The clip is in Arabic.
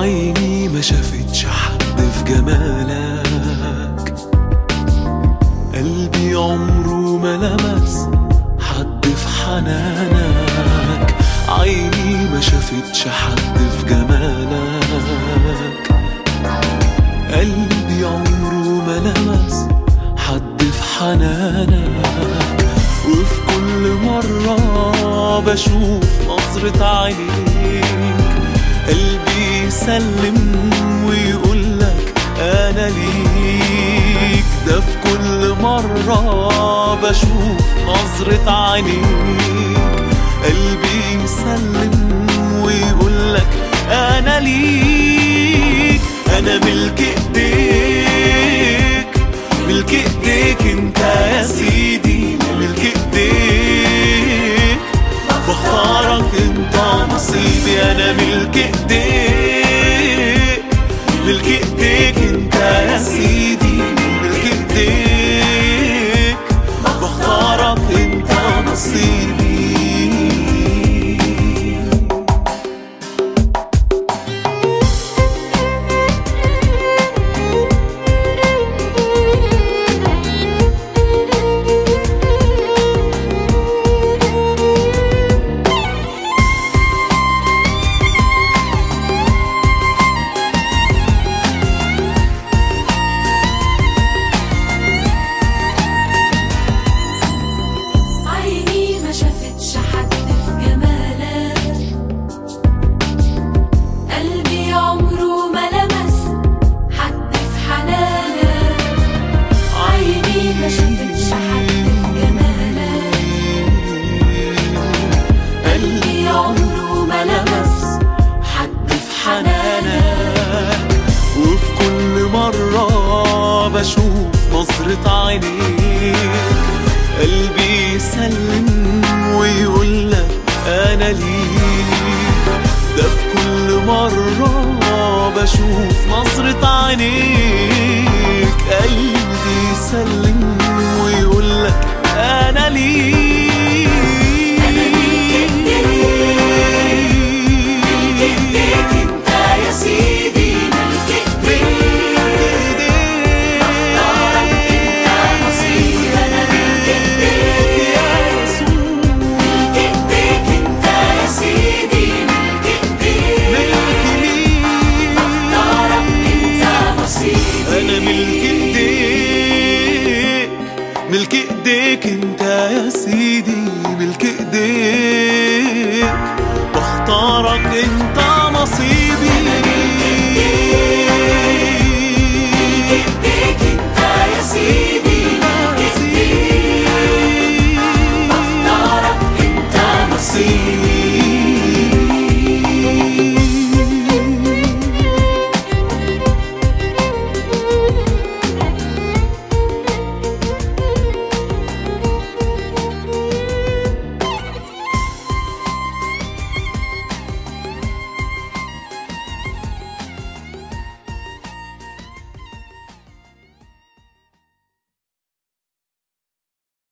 عيني ما شافتش حد في جمالك. قلبي عمره ما لمس حد في حنانك. عيني ما شافتش حد في جمالك. قلبي عمره ما لمس حد في حنانك. وفي كل مرة بشوف نظرة عينيك يسلم ويقولك أنا ليك. ده في كل مرة بشوف نظرة عينيك. قلبي يسلم ويقولك أنا ليك. أنا ملك إيديك. ملك إيديك أنت يا سيدي. ملك إيديك. بختارك أنت نصيبي. أنا ملك إيديك. ملك بشوف نظرة عينيك. قلبي يسلم ويقولك أنا ليك. ده في كل مرة بشوف نظرة عينيك. قلبي يسلم ويقولك أنا ليك. ايديك أنت يا سيدي ملك ايديك بختارك أنت نصيبي